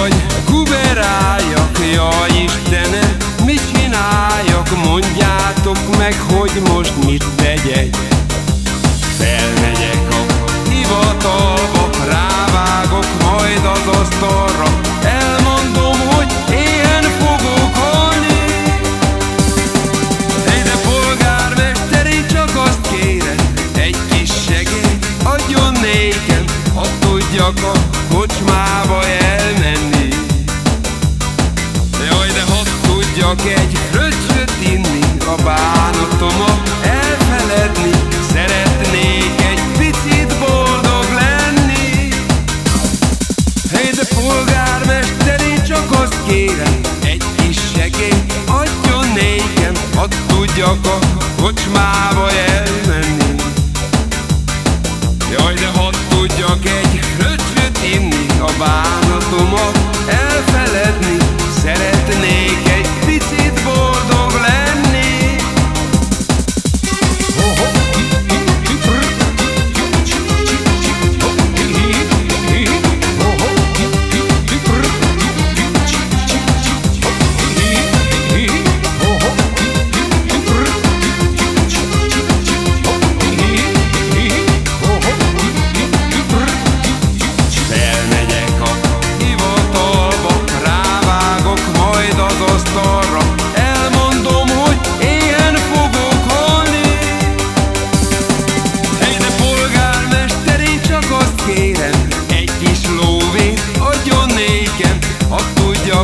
vagy, kuberáljak, jaj Istenem, mit csináljak, mondjátok meg, hogy most mit tegyek. Felmegyek a hivatalba, rávágok majd az asztalra, elmondom, hogy éhen fogok halni. Hey, de polgármester, én csak azt kérem, egy kis segélyt adjon nékem, ha tudjak a kocsmába elmenni. Tudjak egy fröccsöt inni A bánatomat elfeledni Szeretnék egy picit boldog lenni. Hey, de polgármester, én csak azt kérem Egy kis segély adjon nékem. Ha tudjak a kocsmába elmenni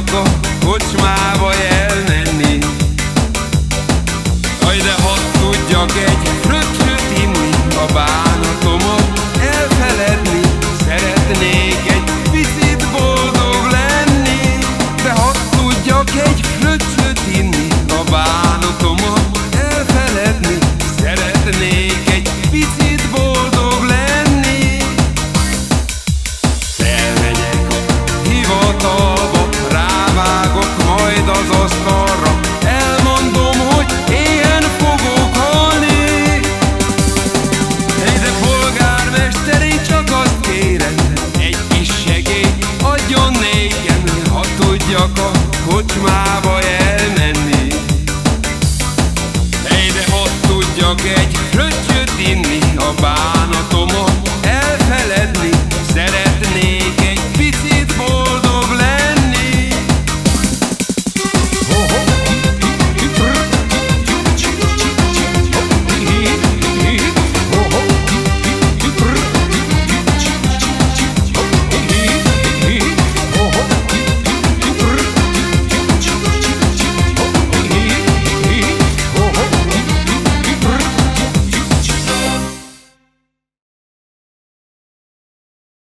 tudjak a kocsmába elmenni Jaj, de ha tudjak egy fröccsöt inni A bánatomat kocsmába elmenni. De ha tudjak egy fröccsöt inni A bánatomat